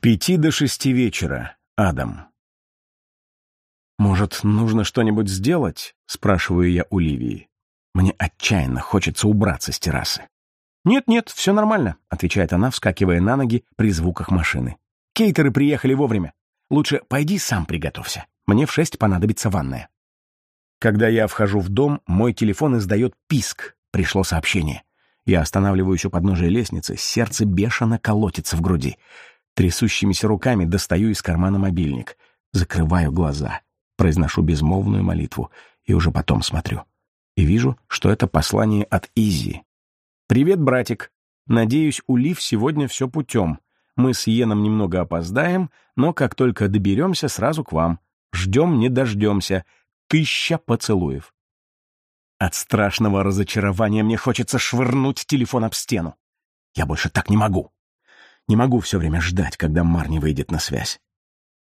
пяти до шести вечера. Адам. «Может, нужно что-нибудь сделать?» — спрашиваю я у Ливии. Мне отчаянно хочется убраться с террасы. «Нет-нет, все нормально», — отвечает она, вскакивая на ноги при звуках машины. «Кейтеры приехали вовремя. Лучше пойди сам приготовься. Мне в шесть понадобится ванная». Когда я вхожу в дом, мой телефон издает писк. Пришло сообщение. Я останавливаюсь у подножия лестницы, сердце бешено колотится в груди. Трясущимися руками достаю из кармана мобильник. Закрываю глаза. Произношу безмолвную молитву. И уже потом смотрю. И вижу, что это послание от Изи. «Привет, братик. Надеюсь, у Лив сегодня все путем. Мы с Йеном немного опоздаем, но как только доберемся, сразу к вам. Ждем, не дождемся. Тысяча поцелуев». От страшного разочарования мне хочется швырнуть телефон об стену. Я больше так не могу. Не могу все время ждать, когда Марни выйдет на связь.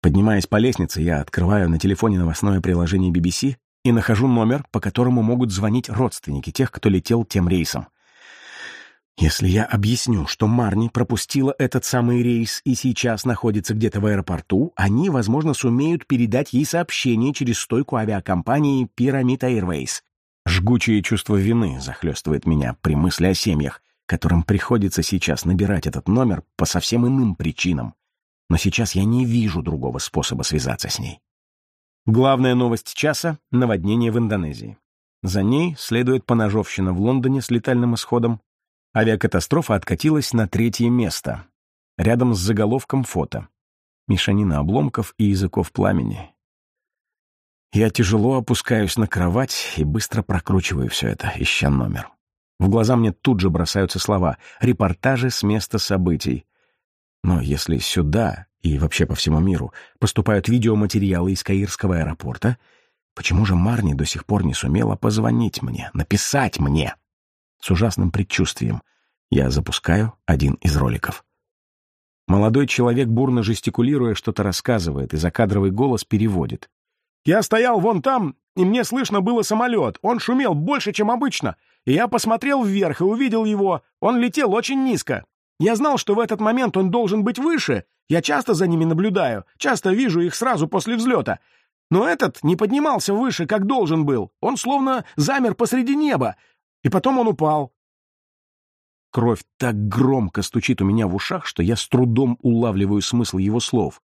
Поднимаясь по лестнице, я открываю на телефоне новостное приложение BBC и нахожу номер, по которому могут звонить родственники тех, кто летел тем рейсом. Если я объясню, что Марни пропустила этот самый рейс и сейчас находится где-то в аэропорту, они, возможно, сумеют передать ей сообщение через стойку авиакомпании Pyramid Airways. Жгучее чувство вины захлестывает меня при мысли о семьях, которым приходится сейчас набирать этот номер по совсем иным причинам. Но сейчас я не вижу другого способа связаться с ней. Главная новость часа — наводнение в Индонезии. За ней следует поножовщина в Лондоне с летальным исходом. Авиакатастрофа откатилась на третье место, рядом с заголовком фото. Мешанина обломков и языков пламени. Я тяжело опускаюсь на кровать и быстро прокручиваю все это, ища номер. В глаза мне тут же бросаются слова «репортажи с места событий». Но если сюда и вообще по всему миру поступают видеоматериалы из Каирского аэропорта, почему же Марни до сих пор не сумела позвонить мне, написать мне? С ужасным предчувствием я запускаю один из роликов. Молодой человек, бурно жестикулируя, что-то рассказывает, и закадровый голос переводит. «Я стоял вон там, и мне слышно было самолет. Он шумел больше, чем обычно. Я посмотрел вверх и увидел его. Он летел очень низко. Я знал, что в этот момент он должен быть выше. Я часто за ними наблюдаю, часто вижу их сразу после взлета. Но этот не поднимался выше, как должен был. Он словно замер посреди неба. И потом он упал. Кровь так громко стучит у меня в ушах, что я с трудом улавливаю смысл его слов.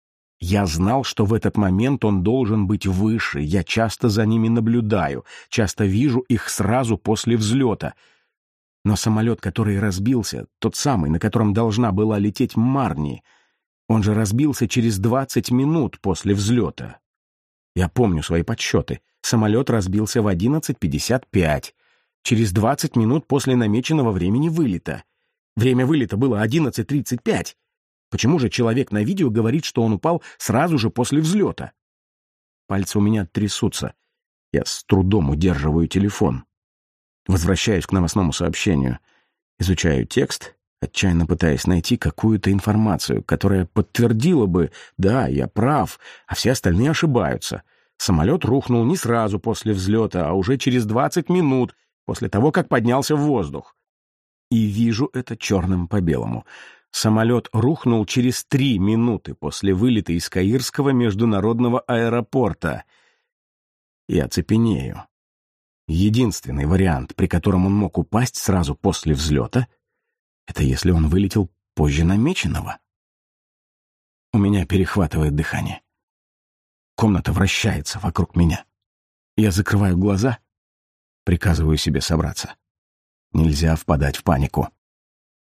Я знал, что в этот момент он должен быть выше, я часто за ними наблюдаю, часто вижу их сразу после взлета. Но самолет, который разбился, тот самый, на котором должна была лететь Марни, он же разбился через 20 минут после взлета. Я помню свои подсчеты. Самолет разбился в 11.55, через 20 минут после намеченного времени вылета. Время вылета было 11.35. Почему же человек на видео говорит, что он упал сразу же после взлета? Пальцы у меня трясутся. Я с трудом удерживаю телефон. Возвращаюсь к новостному сообщению. Изучаю текст, отчаянно пытаясь найти какую-то информацию, которая подтвердила бы, да, я прав, а все остальные ошибаются. Самолет рухнул не сразу после взлета, а уже через 20 минут после того, как поднялся в воздух. И вижу это черным по белому. Самолет рухнул через три минуты после вылета из Каирского международного аэропорта. Я цепенею. Единственный вариант, при котором он мог упасть сразу после взлета, это если он вылетел позже намеченного. У меня перехватывает дыхание. Комната вращается вокруг меня. Я закрываю глаза, приказываю себе собраться. Нельзя впадать в панику.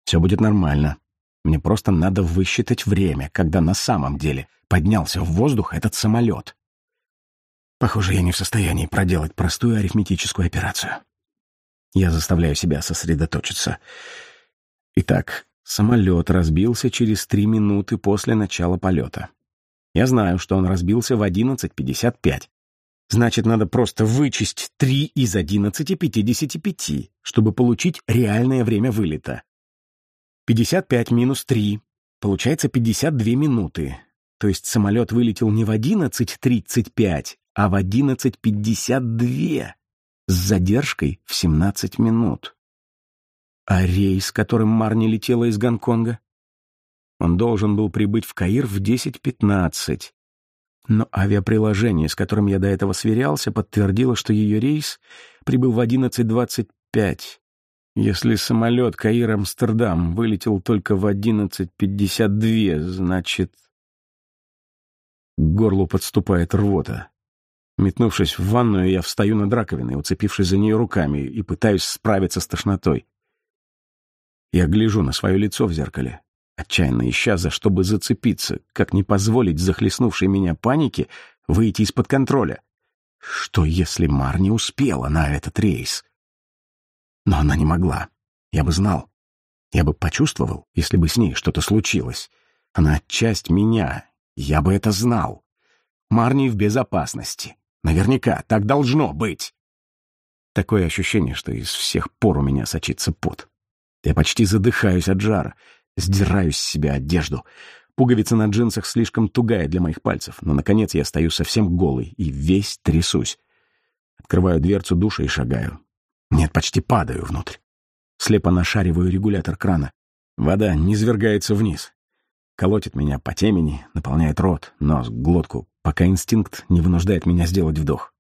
Все будет нормально. Мне просто надо высчитать время, когда на самом деле поднялся в воздух этот самолет. Похоже, я не в состоянии проделать простую арифметическую операцию. Я заставляю себя сосредоточиться. Итак, самолет разбился через три минуты после начала полета. Я знаю, что он разбился в 11.55. Значит, надо просто вычесть 3 из 11.55, чтобы получить реальное время вылета. 55 минус 3. Получается 52 минуты. То есть самолет вылетел не в 11.35, а в 11.52 с задержкой в 17 минут. А рейс, которым Марни летела из Гонконга? Он должен был прибыть в Каир в 10.15. Но авиаприложение, с которым я до этого сверялся, подтвердило, что ее рейс прибыл в 11.25. Если самолет Каир-Амстердам вылетел только в 11.52, значит... К горлу подступает рвота. Метнувшись в ванную, я встаю над раковиной, уцепившись за нее руками, и пытаюсь справиться с тошнотой. Я гляжу на свое лицо в зеркале, отчаянно ища за чтобы зацепиться, как не позволить захлестнувшей меня панике выйти из-под контроля. Что, если Мар не успела на этот рейс? Но она не могла. Я бы знал. Я бы почувствовал, если бы с ней что-то случилось. Она часть меня. Я бы это знал. Марни в безопасности. Наверняка, так должно быть. Такое ощущение, что из всех пор у меня сочится пот. Я почти задыхаюсь от жара, сдираю с себя одежду. Пуговица на джинсах слишком тугая для моих пальцев, но, наконец, я стою совсем голый и весь трясусь. Открываю дверцу душа и шагаю. Нет, почти падаю внутрь. Слепо нашариваю регулятор крана. Вода не низвергается вниз. Колотит меня по темени, наполняет рот, нос, глотку, пока инстинкт не вынуждает меня сделать вдох.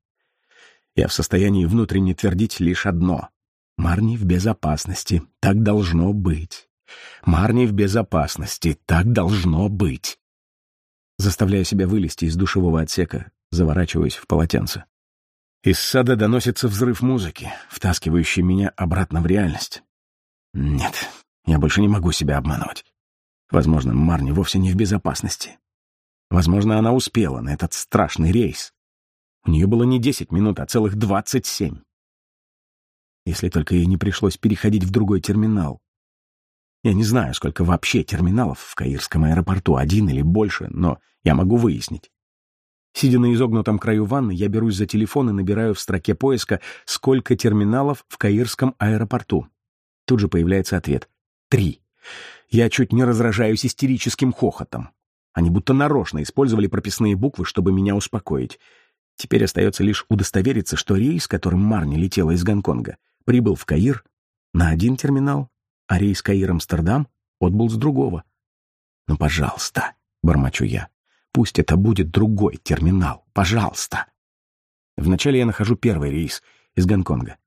Я в состоянии внутренне твердить лишь одно. Марни в безопасности. Так должно быть. Марни в безопасности. Так должно быть. Заставляю себя вылезти из душевого отсека, заворачиваясь в полотенце. Из сада доносится взрыв музыки, втаскивающий меня обратно в реальность. Нет, я больше не могу себя обманывать. Возможно, Марни вовсе не в безопасности. Возможно, она успела на этот страшный рейс. У нее было не десять минут, а целых двадцать семь. Если только ей не пришлось переходить в другой терминал. Я не знаю, сколько вообще терминалов в Каирском аэропорту, один или больше, но я могу выяснить. Сидя на изогнутом краю ванны, я берусь за телефон и набираю в строке поиска, сколько терминалов в Каирском аэропорту. Тут же появляется ответ. Три. Я чуть не разражаюсь истерическим хохотом. Они будто нарочно использовали прописные буквы, чтобы меня успокоить. Теперь остается лишь удостовериться, что рейс, которым Марни летела из Гонконга, прибыл в Каир на один терминал, а рейс Каир-Амстердам отбыл с другого. «Ну, пожалуйста», — бормочу я, — «пусть это будет другой терминал, пожалуйста». Вначале я нахожу первый рейс из Гонконга.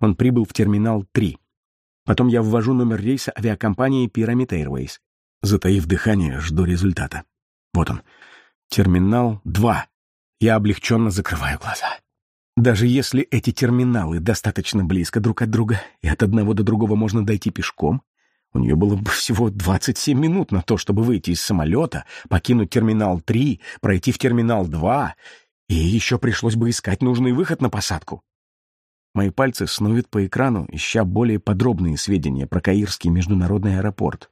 Он прибыл в терминал 3. Потом я ввожу номер рейса авиакомпании Pyramid Airways. Затаив дыхание, жду результата. Вот он. Терминал 2. Я облегченно закрываю глаза. Даже если эти терминалы достаточно близко друг от друга, и от одного до другого можно дойти пешком, у нее было бы всего 27 минут на то, чтобы выйти из самолета, покинуть терминал 3, пройти в терминал 2, и еще пришлось бы искать нужный выход на посадку. Мои пальцы снуют по экрану, ища более подробные сведения про Каирский международный аэропорт.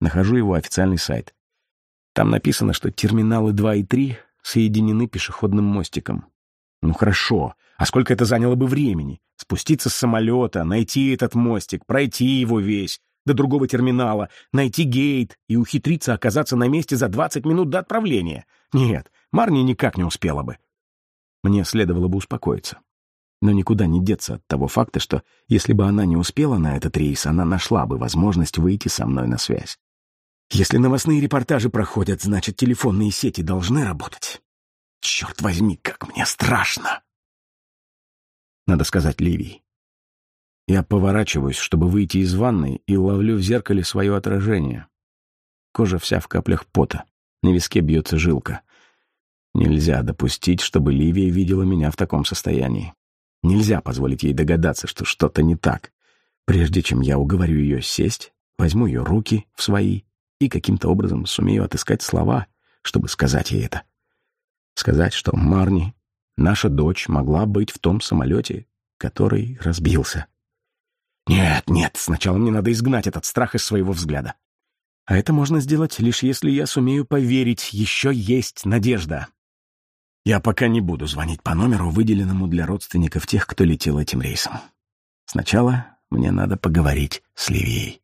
Нахожу его официальный сайт. Там написано, что терминалы 2 и 3 соединены пешеходным мостиком. Ну хорошо, а сколько это заняло бы времени? Спуститься с самолета, найти этот мостик, пройти его весь, до другого терминала, найти гейт и ухитриться оказаться на месте за 20 минут до отправления. Нет, Марни никак не успела бы. Мне следовало бы успокоиться. Но никуда не деться от того факта, что если бы она не успела на этот рейс, она нашла бы возможность выйти со мной на связь. Если новостные репортажи проходят, значит, телефонные сети должны работать. Черт возьми, как мне страшно! Надо сказать Ливии. Я поворачиваюсь, чтобы выйти из ванной, и ловлю в зеркале свое отражение. Кожа вся в каплях пота. На виске бьется жилка. Нельзя допустить, чтобы Ливия видела меня в таком состоянии. Нельзя позволить ей догадаться, что что-то не так. Прежде чем я уговорю ее сесть, возьму ее руки в свои и каким-то образом сумею отыскать слова, чтобы сказать ей это. Сказать, что Марни, наша дочь, могла быть в том самолете, который разбился. Нет, нет, сначала мне надо изгнать этот страх из своего взгляда. А это можно сделать, лишь если я сумею поверить, еще есть надежда. Я пока не буду звонить по номеру, выделенному для родственников тех, кто летел этим рейсом. Сначала мне надо поговорить с Ливией.